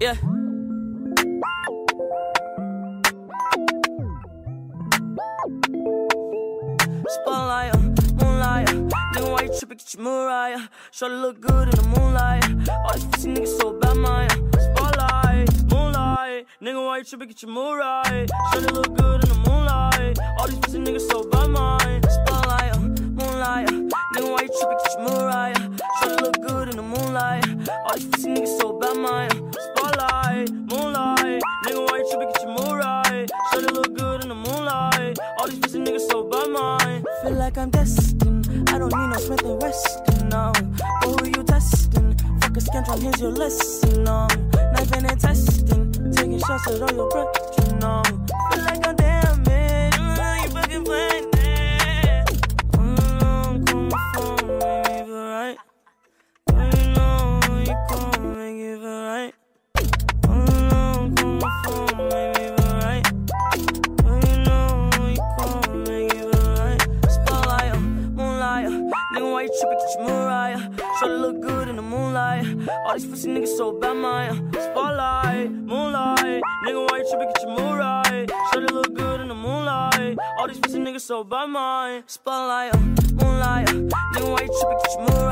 Yeah. Spotlight, moonlight. Nigga, why you tripping? Get your Mariah. Shorty look good in the moonlight. All these pussy niggas so bad, uh, spotlight, moonlight. Nigga, why you tripping? Get your Mariah. Shorty look good in the moonlight. All these pussy niggas so bad, my spotlight, moonlight. Nigga, why you tripping? Get your Mariah. Shorty look good in the moonlight. All these pussy niggas so Feel like I'm destined. I don't need no Smith and Wesson, no. Who you testing? Fuck a scantron, here's your lesson, no. Knife and testing. Taking shots at all your brethren, no. You tripping? Get your Mariah. Shorty look good in the moonlight. All these pussy niggas so bad, my uh, spotlight, moonlight, nigga, why you tripping? Get your Mariah. Shorty look good in the moonlight. All these pussy niggas so bad, my spotlight, uh, moonlight, uh, nigga, why you tripping?